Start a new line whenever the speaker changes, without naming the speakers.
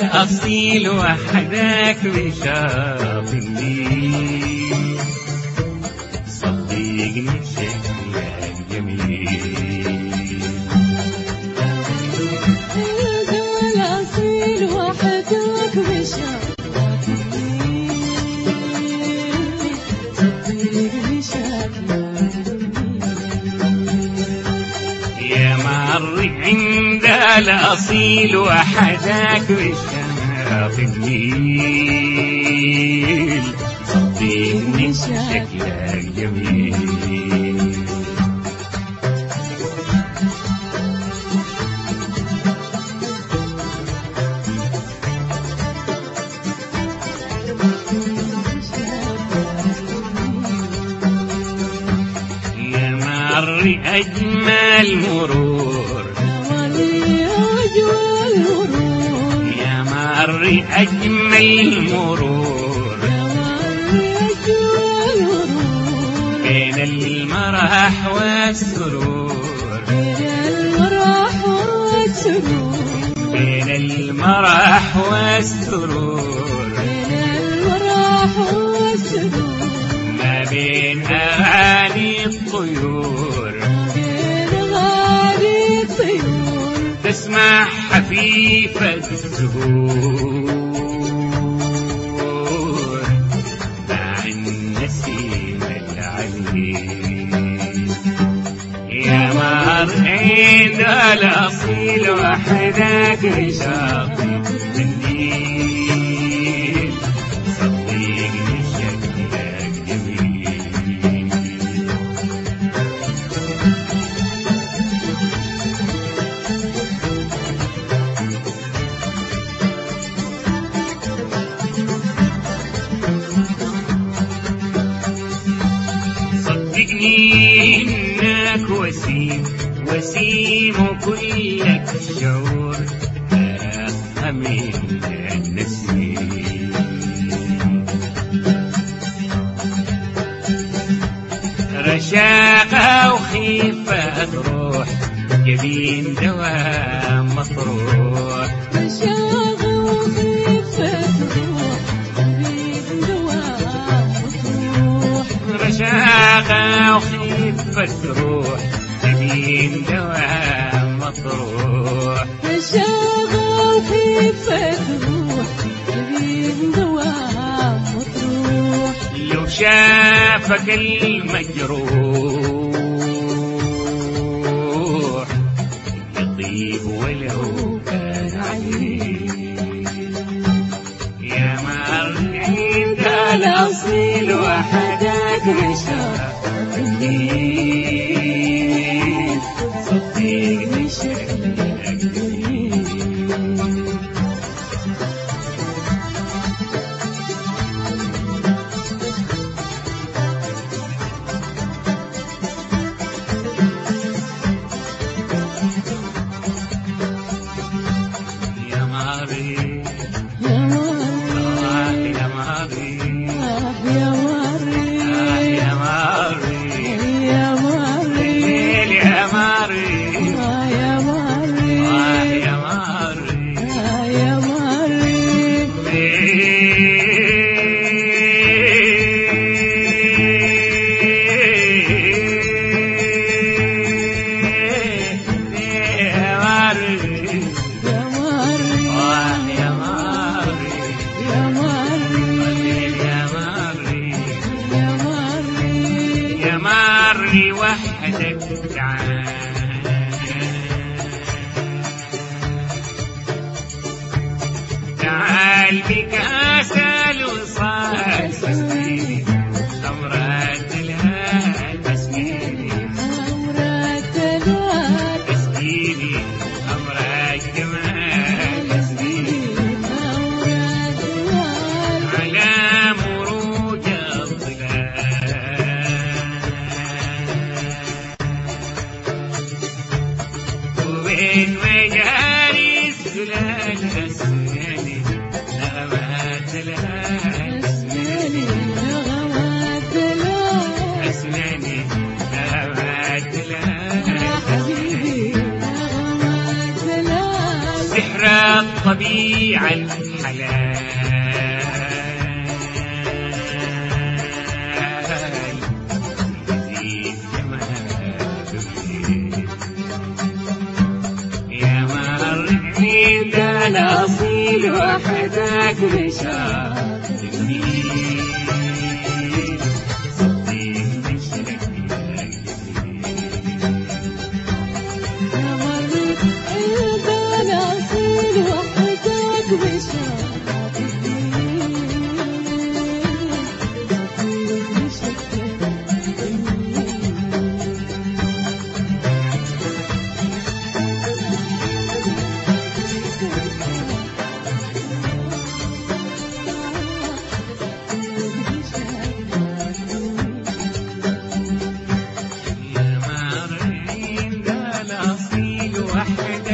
الأصيل وحدك بشاط النيل صدقني شكلك جميل.
الأصيل صدقني شكلك
يا عند الأصيل النيل صدقني شكلك جميل يا مر أجمل مرور. أجمل مرور بين المرح والسرور. بين المرح والسرور. ما بين أغاني الطيور. تسمع حفيف الزهور مع النسيم العليل يا مرحين الأصيل وحدك شاطئ إنك وسيم وسيم وكلك شعور من النسيم رشاقة وخيفة روح جبين دوام مطروح. رشاقة وخيفة روح جبين دوام مطروح. لو شافك المجروح يطيب ولو كان عليه يا مرحين ده الأصيل وحدك Mm-hmm. تعال بكاس الوصال تسقيني أمرات على مروج وبين مجاري السلال أسمعني طبيع الحلال يا مرني ده الاصيل وحدك بشار Black